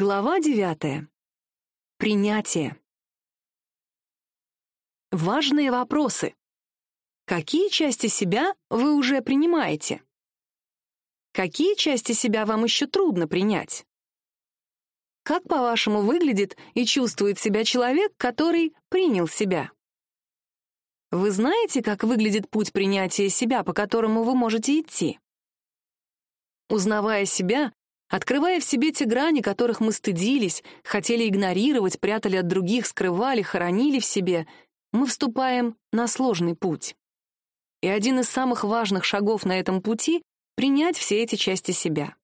Глава девятая. Принятие. Важные вопросы. Какие части себя вы уже принимаете? Какие части себя вам еще трудно принять? Как, по-вашему, выглядит и чувствует себя человек, который принял себя? Вы знаете, как выглядит путь принятия себя, по которому вы можете идти? Узнавая себя, открывая в себе те грани, которых мы стыдились, хотели игнорировать, прятали от других, скрывали, хоронили в себе, мы вступаем на сложный путь. И один из самых важных шагов на этом пути — принять все эти части себя.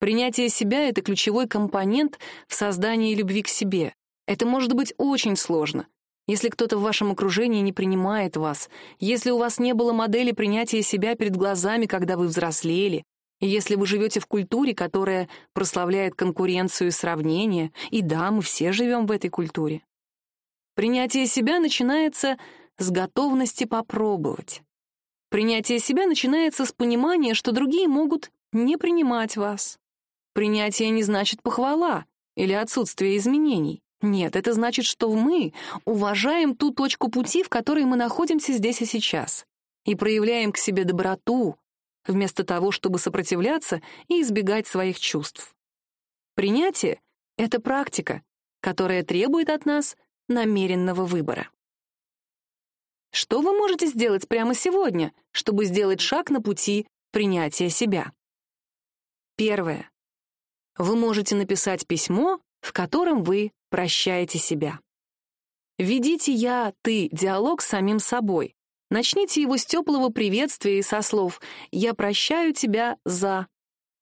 Принятие себя — это ключевой компонент в создании любви к себе. Это может быть очень сложно, если кто-то в вашем окружении не принимает вас, если у вас не было модели принятия себя перед глазами, когда вы взрослели, если вы живете в культуре, которая прославляет конкуренцию и сравнение, и да, мы все живем в этой культуре. Принятие себя начинается с готовности попробовать. Принятие себя начинается с понимания, что другие могут не принимать вас. Принятие не значит похвала или отсутствие изменений. Нет, это значит, что мы уважаем ту точку пути, в которой мы находимся здесь и сейчас, и проявляем к себе доброту, вместо того, чтобы сопротивляться и избегать своих чувств. Принятие — это практика, которая требует от нас намеренного выбора. Что вы можете сделать прямо сегодня, чтобы сделать шаг на пути принятия себя? Первое. Вы можете написать письмо, в котором вы прощаете себя. Ведите «я», «ты» диалог с самим собой. Начните его с теплого приветствия и со слов «я прощаю тебя за».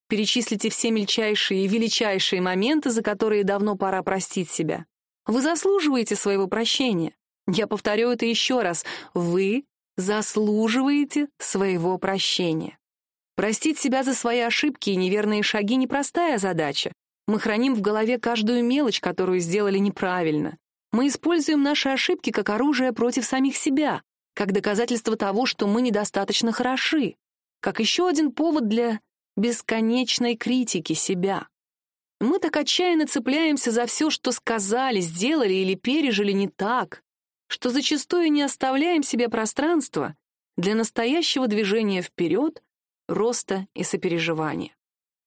Перечислите все мельчайшие и величайшие моменты, за которые давно пора простить себя. Вы заслуживаете своего прощения. Я повторю это еще раз. Вы заслуживаете своего прощения. Простить себя за свои ошибки и неверные шаги — непростая задача. Мы храним в голове каждую мелочь, которую сделали неправильно. Мы используем наши ошибки как оружие против самих себя, как доказательство того, что мы недостаточно хороши, как еще один повод для бесконечной критики себя. Мы так отчаянно цепляемся за все, что сказали, сделали или пережили не так, что зачастую не оставляем себе пространства для настоящего движения вперед, роста и сопереживания.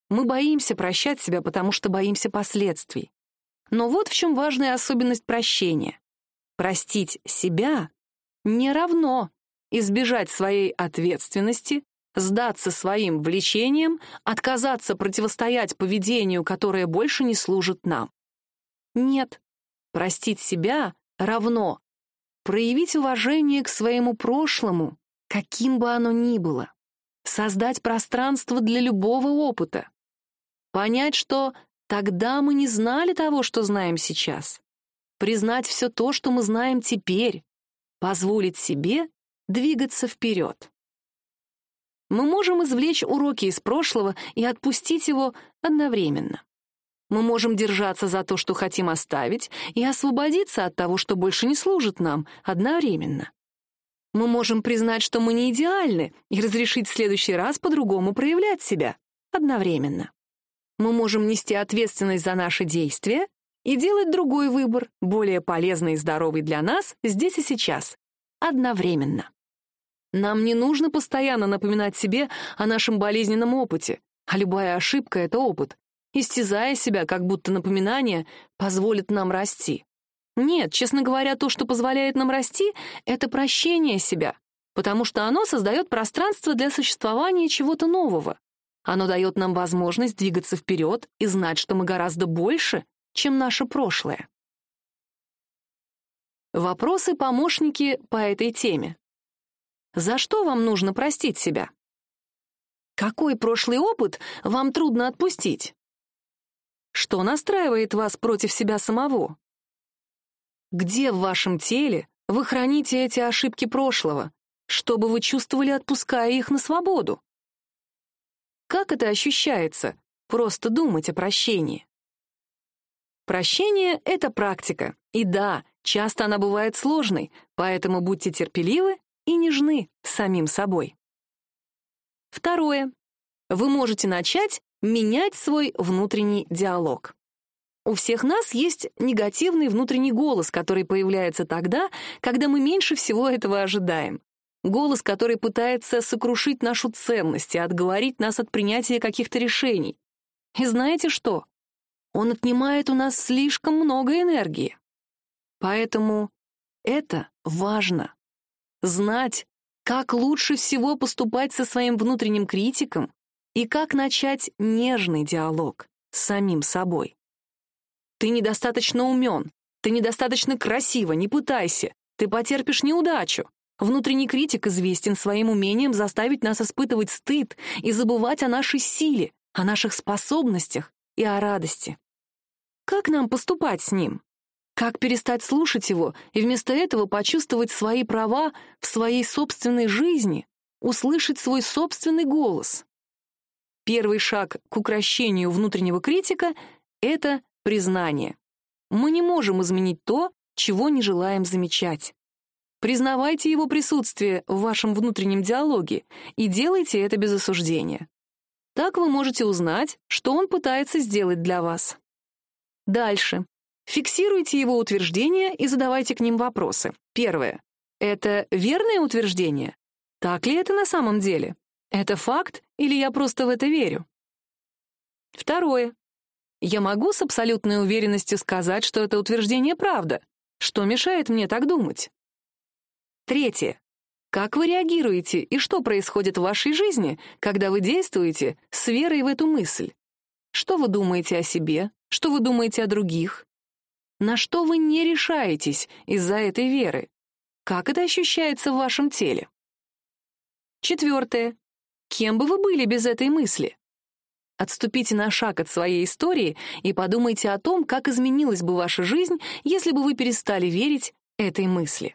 Мы боимся прощать себя, потому что боимся последствий. Но вот в чем важная особенность прощения. Простить себя не равно избежать своей ответственности, сдаться своим влечениям, отказаться противостоять поведению, которое больше не служит нам. Нет, простить себя равно проявить уважение к своему прошлому, каким бы оно ни было, создать пространство для любого опыта, Понять, что тогда мы не знали того, что знаем сейчас. Признать все то, что мы знаем теперь. Позволить себе двигаться вперед. Мы можем извлечь уроки из прошлого и отпустить его одновременно. Мы можем держаться за то, что хотим оставить, и освободиться от того, что больше не служит нам, одновременно. Мы можем признать, что мы не идеальны, и разрешить в следующий раз по-другому проявлять себя одновременно мы можем нести ответственность за наши действия и делать другой выбор, более полезный и здоровый для нас здесь и сейчас, одновременно. Нам не нужно постоянно напоминать себе о нашем болезненном опыте, а любая ошибка — это опыт, истязая себя, как будто напоминание позволит нам расти. Нет, честно говоря, то, что позволяет нам расти, — это прощение себя, потому что оно создает пространство для существования чего-то нового, оно дает нам возможность двигаться вперед и знать, что мы гораздо больше, чем наше прошлое. Вопросы-помощники по этой теме. За что вам нужно простить себя? Какой прошлый опыт вам трудно отпустить? Что настраивает вас против себя самого? Где в вашем теле вы храните эти ошибки прошлого, чтобы вы чувствовали, отпуская их на свободу? Как это ощущается? Просто думать о прощении. Прощение — это практика. И да, часто она бывает сложной, поэтому будьте терпеливы и нежны самим собой. Второе. Вы можете начать менять свой внутренний диалог. У всех нас есть негативный внутренний голос, который появляется тогда, когда мы меньше всего этого ожидаем. Голос, который пытается сокрушить нашу ценность и отговорить нас от принятия каких-то решений. И знаете что? Он отнимает у нас слишком много энергии. Поэтому это важно. Знать, как лучше всего поступать со своим внутренним критиком и как начать нежный диалог с самим собой. Ты недостаточно умен, ты недостаточно красива, не пытайся, ты потерпишь неудачу. Внутренний критик известен своим умением заставить нас испытывать стыд и забывать о нашей силе, о наших способностях и о радости. Как нам поступать с ним? Как перестать слушать его и вместо этого почувствовать свои права в своей собственной жизни, услышать свой собственный голос? Первый шаг к укрощению внутреннего критика — это признание. Мы не можем изменить то, чего не желаем замечать. Признавайте его присутствие в вашем внутреннем диалоге и делайте это без осуждения. Так вы можете узнать, что он пытается сделать для вас. Дальше. Фиксируйте его утверждения и задавайте к ним вопросы. Первое. Это верное утверждение? Так ли это на самом деле? Это факт или я просто в это верю? Второе. Я могу с абсолютной уверенностью сказать, что это утверждение правда. Что мешает мне так думать? Третье. Как вы реагируете и что происходит в вашей жизни, когда вы действуете с верой в эту мысль? Что вы думаете о себе? Что вы думаете о других? На что вы не решаетесь из-за этой веры? Как это ощущается в вашем теле? Четвертое. Кем бы вы были без этой мысли? Отступите на шаг от своей истории и подумайте о том, как изменилась бы ваша жизнь, если бы вы перестали верить этой мысли.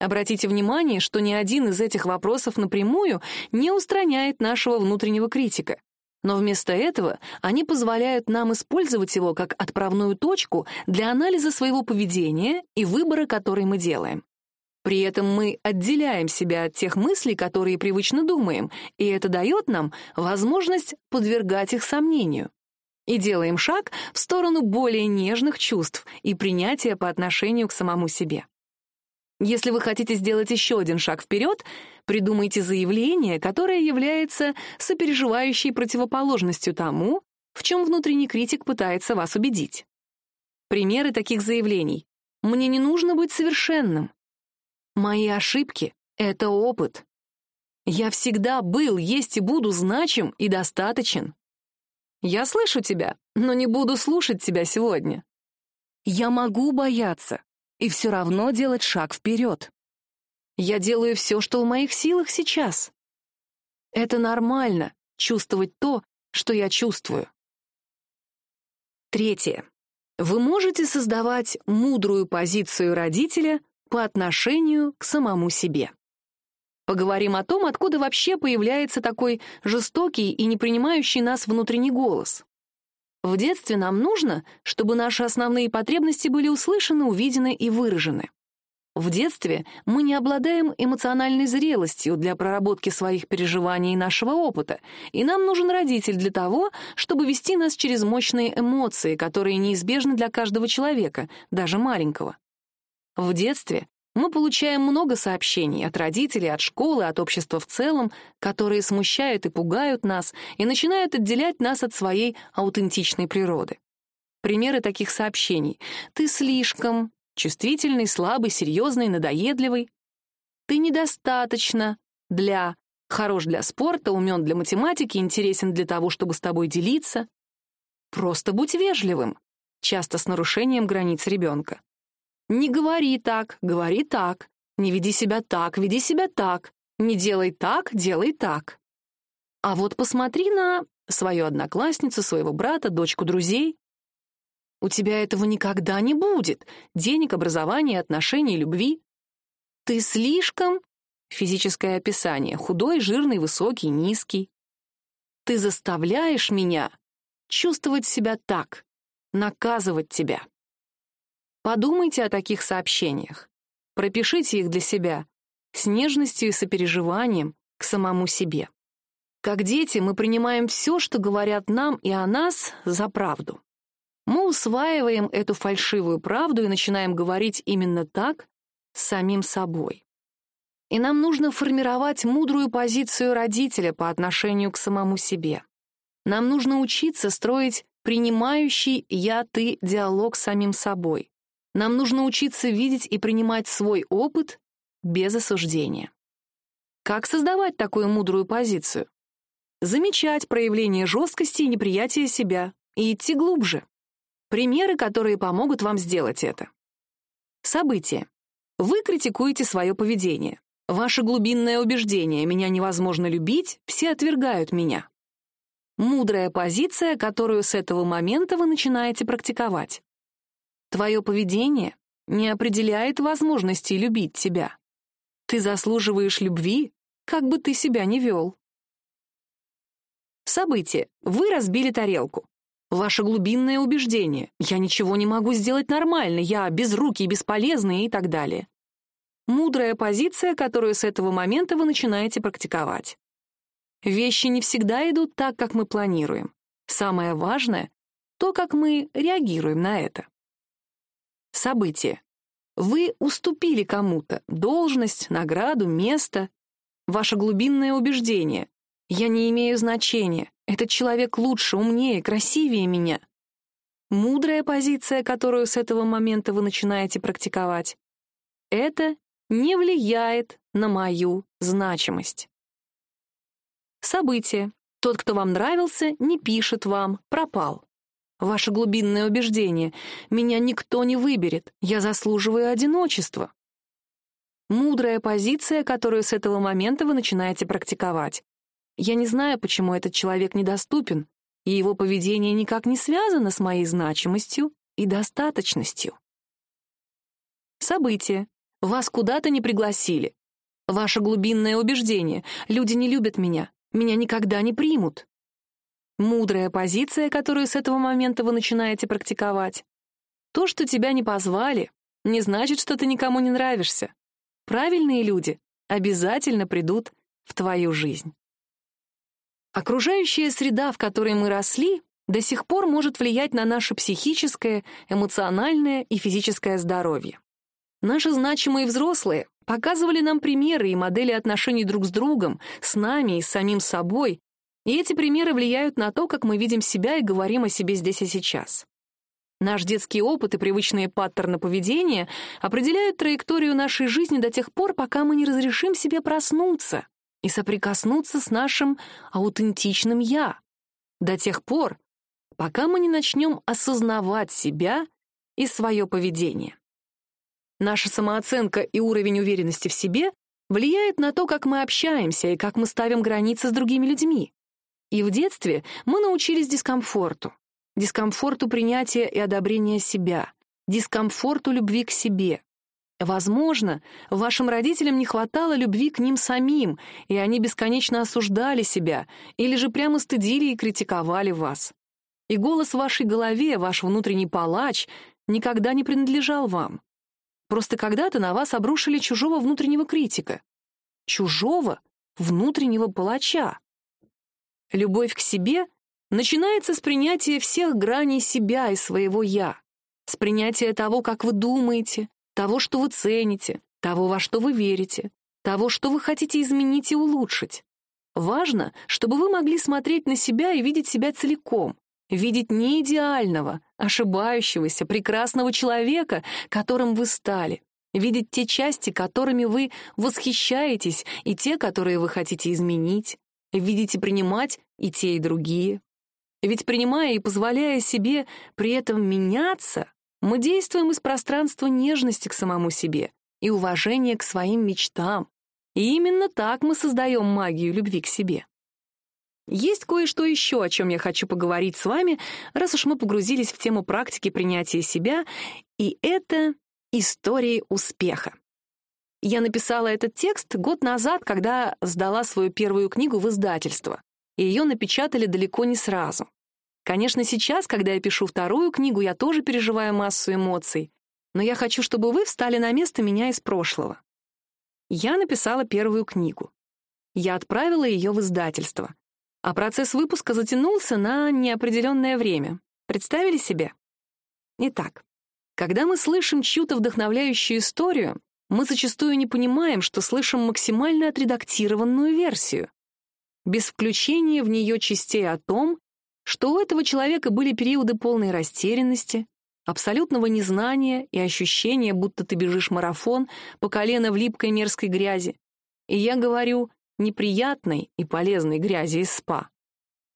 Обратите внимание, что ни один из этих вопросов напрямую не устраняет нашего внутреннего критика. Но вместо этого они позволяют нам использовать его как отправную точку для анализа своего поведения и выбора, который мы делаем. При этом мы отделяем себя от тех мыслей, которые привычно думаем, и это дает нам возможность подвергать их сомнению. И делаем шаг в сторону более нежных чувств и принятия по отношению к самому себе. Если вы хотите сделать еще один шаг вперед, придумайте заявление, которое является сопереживающей противоположностью тому, в чем внутренний критик пытается вас убедить. Примеры таких заявлений. «Мне не нужно быть совершенным». «Мои ошибки — это опыт». «Я всегда был, есть и буду значим и достаточен». «Я слышу тебя, но не буду слушать тебя сегодня». «Я могу бояться, и все равно делать шаг вперед. Я делаю все, что в моих силах сейчас. Это нормально — чувствовать то, что я чувствую. Третье. Вы можете создавать мудрую позицию родителя по отношению к самому себе. Поговорим о том, откуда вообще появляется такой жестокий и не принимающий нас внутренний голос. В детстве нам нужно, чтобы наши основные потребности были услышаны, увидены и выражены. В детстве мы не обладаем эмоциональной зрелостью для проработки своих переживаний и нашего опыта, и нам нужен родитель для того, чтобы вести нас через мощные эмоции, которые неизбежны для каждого человека, даже маленького. В детстве мы получаем много сообщений от родителей, от школы, от общества в целом, которые смущают и пугают нас и начинают отделять нас от своей аутентичной природы. Примеры таких сообщений. «Ты слишком», «чувствительный», «слабый», «серьезный», «надоедливый». «Ты недостаточно» для «хорош для спорта», «умен для математики», «интересен для того, чтобы с тобой делиться». Просто будь вежливым, часто с нарушением границ ребенка. Не говори так, говори так. Не веди себя так, веди себя так. Не делай так, делай так. А вот посмотри на свою одноклассницу, своего брата, дочку друзей. У тебя этого никогда не будет. Денег, образования, отношений, любви. Ты слишком... Физическое описание. Худой, жирный, высокий, низкий. Ты заставляешь меня чувствовать себя так, наказывать тебя. Подумайте о таких сообщениях. Пропишите их для себя с нежностью и сопереживанием к самому себе. Как дети мы принимаем все, что говорят нам и о нас, за правду. мы усваиваем эту фальшивую правду и начинаем говорить именно так с самим собой. И нам нужно формировать мудрую позицию родителя по отношению к самому себе. Нам нужно учиться строить принимающий «я-ты» диалог с самим собой. Нам нужно учиться видеть и принимать свой опыт без осуждения. Как создавать такую мудрую позицию? Замечать проявление жесткости и неприятия себя и идти глубже. Примеры, которые помогут вам сделать это. Событие. Вы критикуете свое поведение. Ваше глубинное убеждение «меня невозможно любить», все отвергают меня. Мудрая позиция, которую с этого момента вы начинаете практиковать. Твое поведение не определяет возможности любить тебя. Ты заслуживаешь любви, как бы ты себя ни вел. Событие. Вы разбили тарелку. Ваше глубинное убеждение «я ничего не могу сделать нормально», «я безрукий, бесполезный» и так далее. Мудрая позиция, которую с этого момента вы начинаете практиковать. Вещи не всегда идут так, как мы планируем. Самое важное — то, как мы реагируем на это. Событие. Вы уступили кому-то должность, награду, место. Ваше глубинное убеждение. Я не имею значения. Этот человек лучше, умнее, красивее меня. Мудрая позиция, которую с этого момента вы начинаете практиковать, это не влияет на мою значимость. Событие. Тот, кто вам нравился, не пишет вам, пропал. Ваше глубинное убеждение. Меня никто не выберет, я заслуживаю одиночества. Мудрая позиция, которую с этого момента вы начинаете практиковать. Я не знаю, почему этот человек недоступен, и его поведение никак не связано с моей значимостью и достаточностью. Событие. Вас куда-то не пригласили. Ваше глубинное убеждение. Люди не любят меня. Меня никогда не примут. Мудрая позиция, которую с этого момента вы начинаете практиковать. То, что тебя не позвали, не значит, что ты никому не нравишься. Правильные люди обязательно придут в твою жизнь. Окружающая среда, в которой мы росли, до сих пор может влиять на наше психическое, эмоциональное и физическое здоровье. Наши значимые взрослые показывали нам примеры и модели отношений друг с другом, с нами и с самим собой, и эти примеры влияют на то, как мы видим себя и говорим о себе здесь и сейчас. Наш детский опыт и привычные паттерны поведения определяют траекторию нашей жизни до тех пор, пока мы не разрешим себе проснуться и соприкоснуться с нашим аутентичным «я» до тех пор, пока мы не начнем осознавать себя и свое поведение. Наша самооценка и уровень уверенности в себе влияет на то, как мы общаемся и как мы ставим границы с другими людьми. И в детстве мы научились дискомфорту. Дискомфорту принятия и одобрения себя, дискомфорту любви к себе, Возможно, вашим родителям не хватало любви к ним самим, и они бесконечно осуждали себя, или же прямо стыдили и критиковали вас. И голос в вашей голове, ваш внутренний палач, никогда не принадлежал вам. Просто когда-то на вас обрушили чужого внутреннего критика. Чужого внутреннего палача. Любовь к себе начинается с принятия всех граней себя и своего «я», с принятия того, как вы думаете, того, что вы цените, того, во что вы верите, того, что вы хотите изменить и улучшить. Важно, чтобы вы могли смотреть на себя и видеть себя целиком, видеть не идеального, ошибающегося, прекрасного человека, которым вы стали, видеть те части, которыми вы восхищаетесь, и те, которые вы хотите изменить, видеть и принимать и те, и другие. Ведь принимая и позволяя себе при этом меняться, мы действуем из пространства нежности к самому себе и уважения к своим мечтам. И именно так мы создаем магию любви к себе. Есть кое-что еще, о чем я хочу поговорить с вами, раз уж мы погрузились в тему практики принятия себя, и это истории успеха. Я написала этот текст год назад, когда сдала свою первую книгу в издательство, и ее напечатали далеко не сразу. Конечно, сейчас, когда я пишу вторую книгу, я тоже переживаю массу эмоций, но я хочу, чтобы вы встали на место меня из прошлого. Я написала первую книгу. Я отправила ее в издательство. А процесс выпуска затянулся на неопределенное время. Представили себе? Итак, когда мы слышим чью-то вдохновляющую историю, мы зачастую не понимаем, что слышим максимально отредактированную версию, без включения в нее частей о том, что у этого человека были периоды полной растерянности, абсолютного незнания и ощущения, будто ты бежишь марафон по колено в липкой мерзкой грязи. И я говорю неприятной и полезной грязи из спа.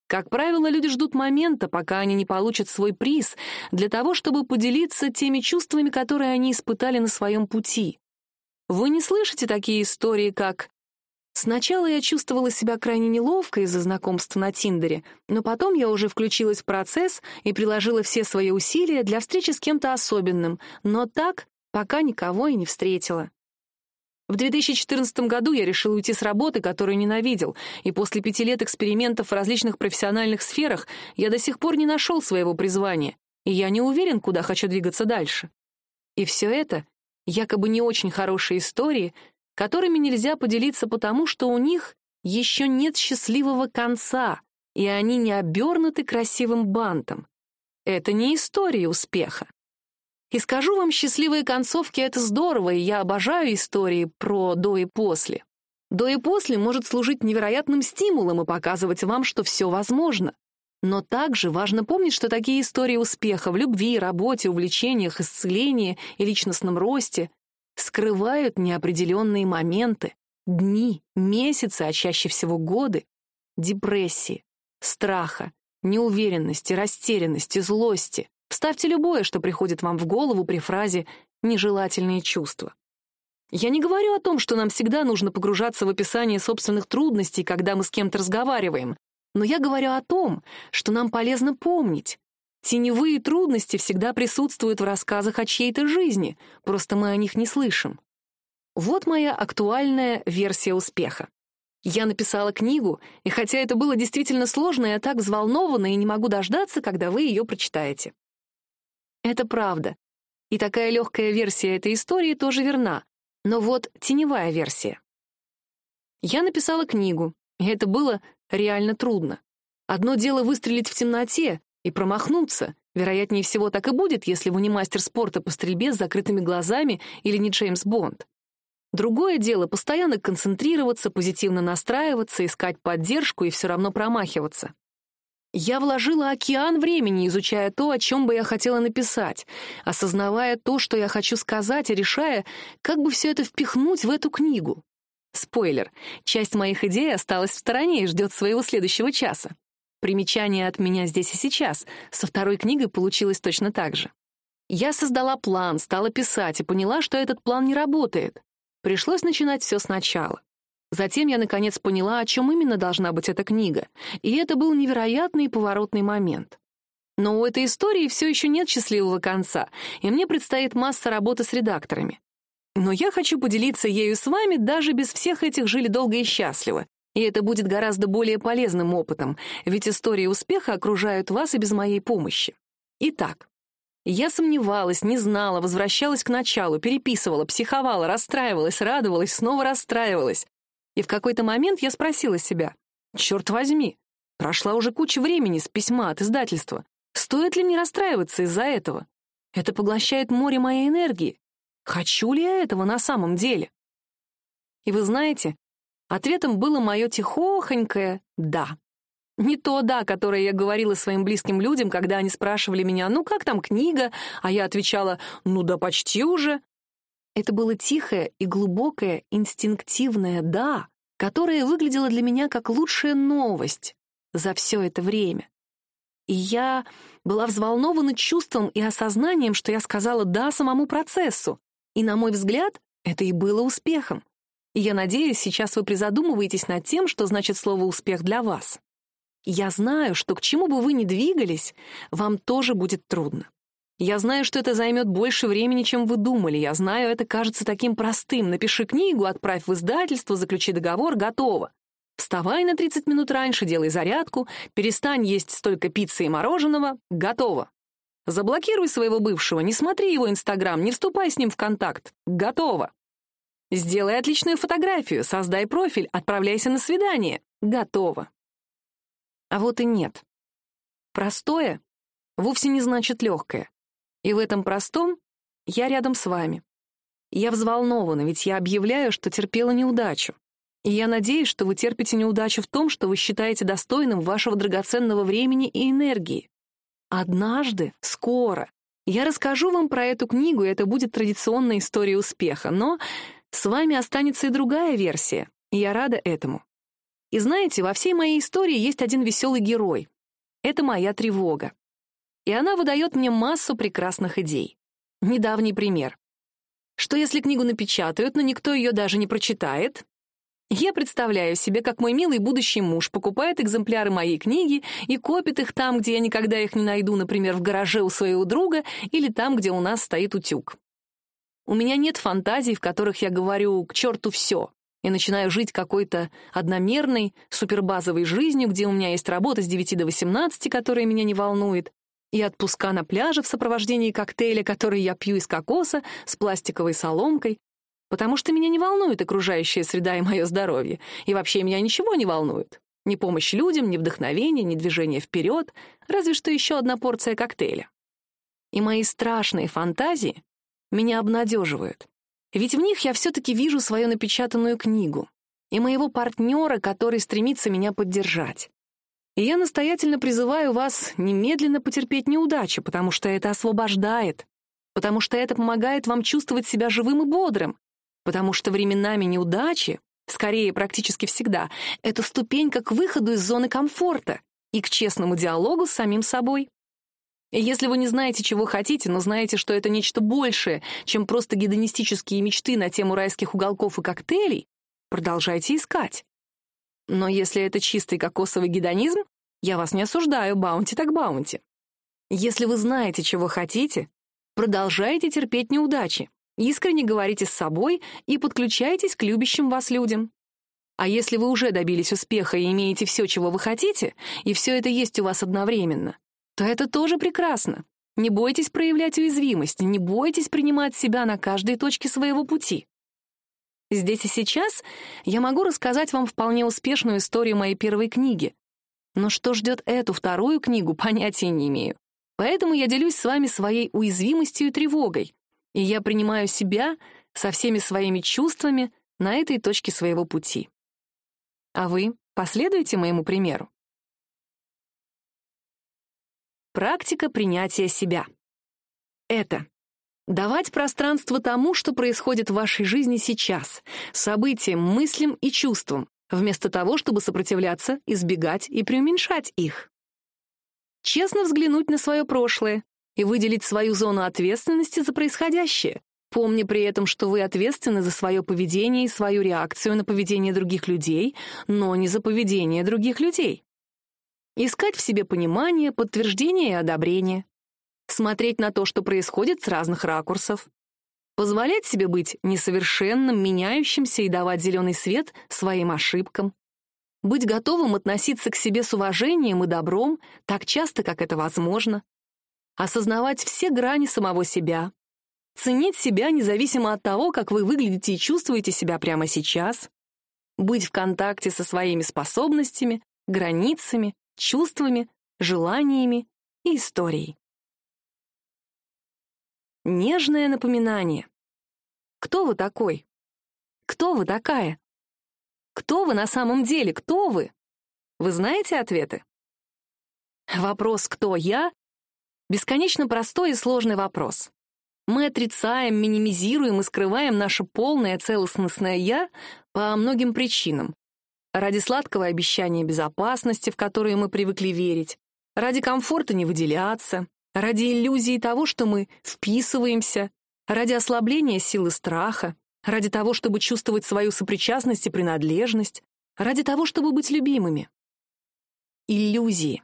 Как правило, люди ждут момента, пока они не получат свой приз, для того, чтобы поделиться теми чувствами, которые они испытали на своем пути. Вы не слышите такие истории, как Сначала я чувствовала себя крайне неловко из-за знакомства на Тиндере, но потом я уже включилась в процесс и приложила все свои усилия для встречи с кем-то особенным, но так, пока никого и не встретила. В 2014 году я решил уйти с работы, которую ненавидел, и после пяти лет экспериментов в различных профессиональных сферах я до сих пор не нашел своего призвания, и я не уверен, куда хочу двигаться дальше. И все это — якобы не очень хорошие истории, которыми нельзя поделиться потому, что у них еще нет счастливого конца, и они не обернуты красивым бантом. Это не история успеха. И скажу вам, счастливые концовки — это здорово, и я обожаю истории про до и после. До и после может служить невероятным стимулом и показывать вам, что все возможно. Но также важно помнить, что такие истории успеха в любви, работе, увлечениях, исцелении и личностном росте скрывают неопределенные моменты, дни, месяцы, а чаще всего годы, депрессии, страха, неуверенности, растерянности, злости. Вставьте любое, что приходит вам в голову при фразе «нежелательные чувства». Я не говорю о том, что нам всегда нужно погружаться в описание собственных трудностей, когда мы с кем-то разговариваем, но я говорю о том, что нам полезно помнить, Теневые трудности всегда присутствуют в рассказах о чьей-то жизни, просто мы о них не слышим. Вот моя актуальная версия успеха. Я написала книгу, и хотя это было действительно сложно, я так взволнована и не могу дождаться, когда вы ее прочитаете. Это правда. И такая легкая версия этой истории тоже верна. Но вот теневая версия. Я написала книгу, и это было реально трудно. Одно дело выстрелить в темноте, и промахнуться. Вероятнее всего так и будет, если вы не мастер спорта по стрельбе с закрытыми глазами или не Джеймс Бонд. Другое дело — постоянно концентрироваться, позитивно настраиваться, искать поддержку и все равно промахиваться. Я вложила океан времени, изучая то, о чем бы я хотела написать, осознавая то, что я хочу сказать, и решая, как бы все это впихнуть в эту книгу. Спойлер, часть моих идей осталась в стороне и ждет своего следующего часа. Примечание от меня здесь и сейчас. Со второй книгой получилось точно так же. Я создала план, стала писать и поняла, что этот план не работает. Пришлось начинать все сначала. Затем я, наконец, поняла, о чем именно должна быть эта книга, и это был невероятный поворотный момент. Но у этой истории все еще нет счастливого конца, и мне предстоит масса работы с редакторами. Но я хочу поделиться ею с вами даже без всех этих «жили долго и счастливо», и это будет гораздо более полезным опытом, ведь истории успеха окружают вас и без моей помощи. Итак, я сомневалась, не знала, возвращалась к началу, переписывала, психовала, расстраивалась, радовалась, снова расстраивалась. И в какой-то момент я спросила себя, «Черт возьми, прошла уже куча времени с письма от издательства. Стоит ли мне расстраиваться из-за этого? Это поглощает море моей энергии. Хочу ли я этого на самом деле?» И вы знаете, Ответом было мое тихохонькое «да». Не то «да», которое я говорила своим близким людям, когда они спрашивали меня «ну как там книга?», а я отвечала «ну да почти уже». Это было тихое и глубокое инстинктивное «да», которое выглядело для меня как лучшая новость за все это время. И я была взволнована чувством и осознанием, что я сказала «да» самому процессу. И, на мой взгляд, это и было успехом. Я надеюсь, сейчас вы призадумываетесь над тем, что значит слово «успех» для вас. Я знаю, что к чему бы вы ни двигались, вам тоже будет трудно. Я знаю, что это займет больше времени, чем вы думали. Я знаю, это кажется таким простым. Напиши книгу, отправь в издательство, заключи договор, готово. Вставай на 30 минут раньше, делай зарядку, перестань есть столько пиццы и мороженого, готово. Заблокируй своего бывшего, не смотри его Инстаграм, не вступай с ним в контакт, готово. Сделай отличную фотографию, создай профиль, отправляйся на свидание. Готово. А вот и нет. Простое вовсе не значит легкое. И в этом простом я рядом с вами. Я взволнована, ведь я объявляю, что терпела неудачу. И я надеюсь, что вы терпите неудачу в том, что вы считаете достойным вашего драгоценного времени и энергии. Однажды, скоро, я расскажу вам про эту книгу, и это будет традиционная история успеха, но с вами останется и другая версия, и я рада этому. И знаете, во всей моей истории есть один веселый герой. Это моя тревога. И она выдает мне массу прекрасных идей. Недавний пример. Что если книгу напечатают, но никто ее даже не прочитает? Я представляю себе, как мой милый будущий муж покупает экземпляры моей книги и копит их там, где я никогда их не найду, например, в гараже у своего друга или там, где у нас стоит утюг. У меня нет фантазий, в которых я говорю «к черту все», и начинаю жить какой-то одномерной, супербазовой жизнью, где у меня есть работа с 9 до 18, которая меня не волнует, и отпуска на пляже в сопровождении коктейля, который я пью из кокоса с пластиковой соломкой, потому что меня не волнует окружающая среда и мое здоровье, и вообще меня ничего не волнует. Ни помощь людям, ни вдохновение, ни движение вперед, разве что еще одна порция коктейля. И мои страшные фантазии меня обнадеживают. Ведь в них я все-таки вижу свою напечатанную книгу и моего партнера, который стремится меня поддержать. И я настоятельно призываю вас немедленно потерпеть неудачу, потому что это освобождает, потому что это помогает вам чувствовать себя живым и бодрым, потому что временами неудачи, скорее практически всегда, это ступенька к выходу из зоны комфорта и к честному диалогу с самим собой. И если вы не знаете, чего хотите, но знаете, что это нечто большее, чем просто гедонистические мечты на тему райских уголков и коктейлей, продолжайте искать. Но если это чистый кокосовый гедонизм, я вас не осуждаю, баунти так баунти. Если вы знаете, чего хотите, продолжайте терпеть неудачи, Искренне говорите с собой и подключайтесь к любящим вас людям. А если вы уже добились успеха и имеете все, чего вы хотите, и все это есть у вас одновременно, то это тоже прекрасно. Не бойтесь проявлять уязвимость, не бойтесь принимать себя на каждой точке своего пути. Здесь и сейчас я могу рассказать вам вполне успешную историю моей первой книги. Но что ждет эту вторую книгу, понятия не имею. Поэтому я делюсь с вами своей уязвимостью и тревогой, и я принимаю себя со всеми своими чувствами на этой точке своего пути. А вы последуете моему примеру? Практика принятия себя. Это давать пространство тому, что происходит в вашей жизни сейчас, событиям, мыслям и чувствам, вместо того, чтобы сопротивляться, избегать и преуменьшать их. Честно взглянуть на свое прошлое, и выделить свою зону ответственности за происходящее, помня при этом, что вы ответственны за свое поведение и свою реакцию на поведение других людей, но не за поведение других людей. Искать в себе понимание, подтверждение и одобрение. Смотреть на то, что происходит с разных ракурсов. Позволять себе быть несовершенным, меняющимся и давать зеленый свет своим ошибкам. Быть готовым относиться к себе с уважением и добром так часто, как это возможно осознавать все грани самого себя, ценить себя независимо от того, как вы выглядите и чувствуете себя прямо сейчас, быть в контакте со своими способностями, границами, чувствами, желаниями и историей. Нежное напоминание. Кто вы такой? Кто вы такая? Кто вы на самом деле? Кто вы? Вы знаете ответы? Вопрос «Кто я?» Бесконечно простой и сложный вопрос. Мы отрицаем, минимизируем и скрываем наше полное целостностное «я» по многим причинам. Ради сладкого обещания безопасности, в которое мы привыкли верить, ради комфорта не выделяться, ради иллюзии того, что мы вписываемся, ради ослабления силы страха, ради того, чтобы чувствовать свою сопричастность и принадлежность, ради того, чтобы быть любимыми. Иллюзии.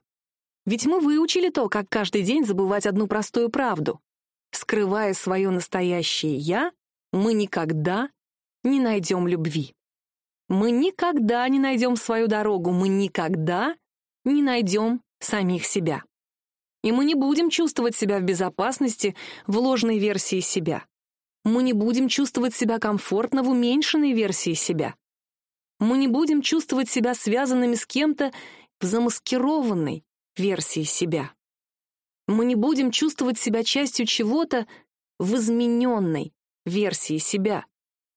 Ведь мы выучили то, как каждый день забывать одну простую правду. Скрывая свое настоящее «я», мы никогда не найдем любви. Мы никогда не найдем свою дорогу, мы никогда не найдем самих себя. И мы не будем чувствовать себя в безопасности в ложной версии себя. Мы не будем чувствовать себя комфортно в уменьшенной версии себя. Мы не будем чувствовать себя связанными с кем-то в замаскированной, версии себя. Мы не будем чувствовать себя частью чего-то в измененной версии себя.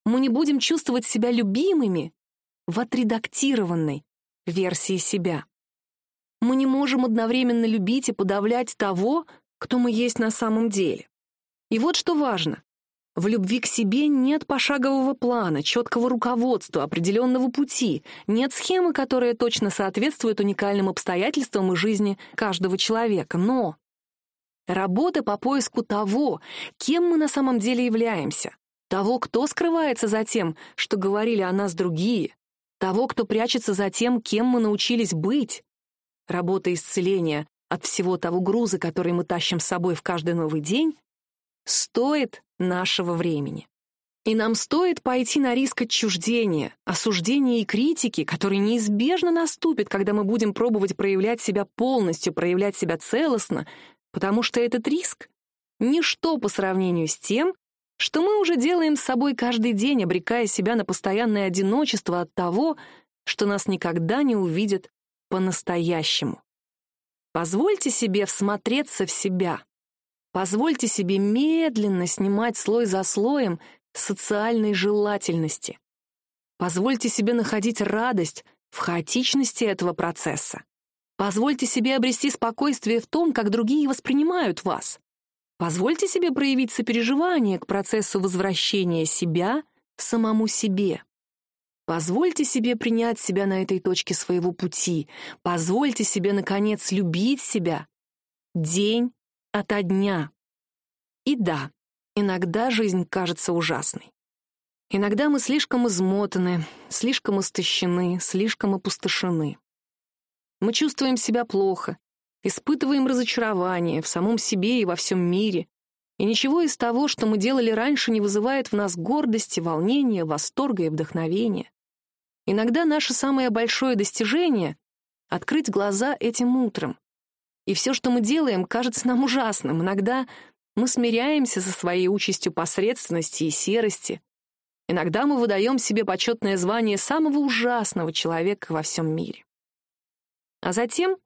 Мы не будем чувствовать себя любимыми в отредактированной версии себя. Мы не можем одновременно любить и подавлять того, кто мы есть на самом деле. И вот что важно. В любви к себе нет пошагового плана, четкого руководства, определенного пути, нет схемы, которая точно соответствует уникальным обстоятельствам и жизни каждого человека. Но работа по поиску того, кем мы на самом деле являемся, того, кто скрывается за тем, что говорили о нас другие, того, кто прячется за тем, кем мы научились быть. Работа исцеления от всего того груза, который мы тащим с собой в каждый новый день, стоит нашего времени. И нам стоит пойти на риск отчуждения, осуждения и критики, который неизбежно наступит, когда мы будем пробовать проявлять себя полностью, проявлять себя целостно, потому что этот риск — ничто по сравнению с тем, что мы уже делаем с собой каждый день, обрекая себя на постоянное одиночество от того, что нас никогда не увидят по-настоящему. Позвольте себе всмотреться в себя, Позвольте себе медленно снимать слой за слоем социальной желательности. Позвольте себе находить радость в хаотичности этого процесса. Позвольте себе обрести спокойствие в том, как другие воспринимают вас. Позвольте себе проявить сопереживание к процессу возвращения себя самому себе. Позвольте себе принять себя на этой точке своего пути. Позвольте себе, наконец, любить себя день ото дня. И да, иногда жизнь кажется ужасной. Иногда мы слишком измотаны, слишком истощены, слишком опустошены. Мы чувствуем себя плохо, испытываем разочарование в самом себе и во всем мире, и ничего из того, что мы делали раньше, не вызывает в нас гордости, волнения, восторга и вдохновения. Иногда наше самое большое достижение — открыть глаза этим утром, и все, что мы делаем, кажется нам ужасным. Иногда мы смиряемся со своей участью посредственности и серости. Иногда мы выдаем себе почетное звание самого ужасного человека во всем мире. А затем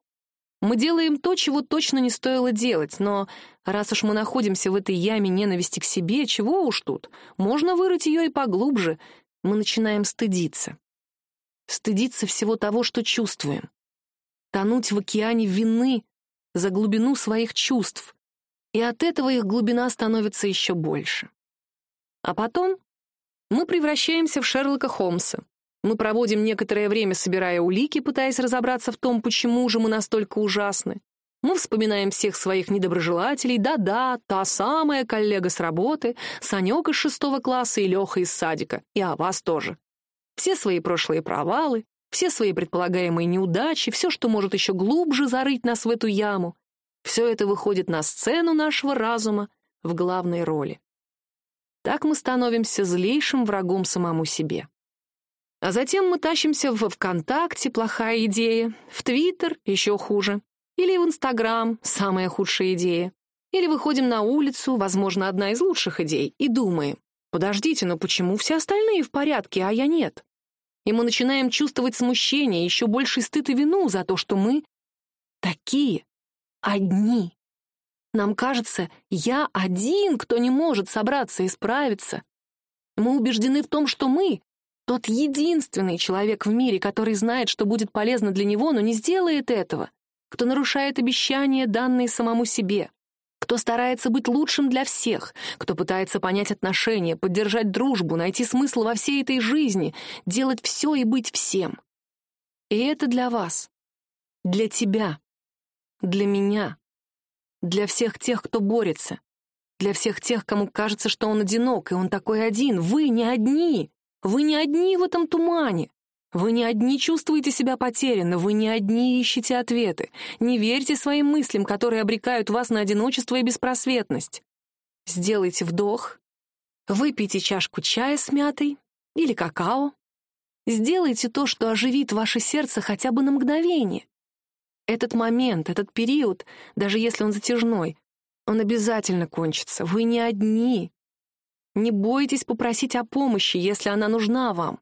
мы делаем то, чего точно не стоило делать, но раз уж мы находимся в этой яме ненависти к себе, чего уж тут, можно вырыть ее и поглубже, мы начинаем стыдиться. Стыдиться всего того, что чувствуем. Тонуть в океане вины за глубину своих чувств, и от этого их глубина становится еще больше. А потом мы превращаемся в Шерлока Холмса. Мы проводим некоторое время, собирая улики, пытаясь разобраться в том, почему же мы настолько ужасны. Мы вспоминаем всех своих недоброжелателей, да-да, та самая коллега с работы, Санек из шестого класса и Леха из садика, и о вас тоже. Все свои прошлые провалы, все свои предполагаемые неудачи, все, что может еще глубже зарыть нас в эту яму, все это выходит на сцену нашего разума в главной роли. Так мы становимся злейшим врагом самому себе. А затем мы тащимся в ВКонтакте, плохая идея, в Твиттер, еще хуже, или в Инстаграм, самая худшая идея. Или выходим на улицу, возможно, одна из лучших идей, и думаем, подождите, но почему все остальные в порядке, а я нет? И мы начинаем чувствовать смущение, еще больший стыд и вину за то, что мы такие, одни. Нам кажется, я один, кто не может собраться и справиться. Мы убеждены в том, что мы — тот единственный человек в мире, который знает, что будет полезно для него, но не сделает этого, кто нарушает обещания, данные самому себе кто старается быть лучшим для всех, кто пытается понять отношения, поддержать дружбу, найти смысл во всей этой жизни, делать все и быть всем. И это для вас, для тебя, для меня, для всех тех, кто борется, для всех тех, кому кажется, что он одинок, и он такой один. Вы не одни, вы не одни в этом тумане. Вы не одни чувствуете себя потерянно, вы не одни ищете ответы. Не верьте своим мыслям, которые обрекают вас на одиночество и беспросветность. Сделайте вдох, выпейте чашку чая с мятой или какао. Сделайте то, что оживит ваше сердце хотя бы на мгновение. Этот момент, этот период, даже если он затяжной, он обязательно кончится. Вы не одни. Не бойтесь попросить о помощи, если она нужна вам.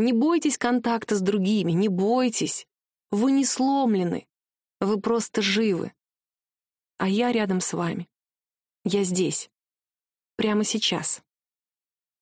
Не бойтесь контакта с другими, не бойтесь. Вы не сломлены. Вы просто живы. а я рядом с вами. Я здесь. Прямо сейчас.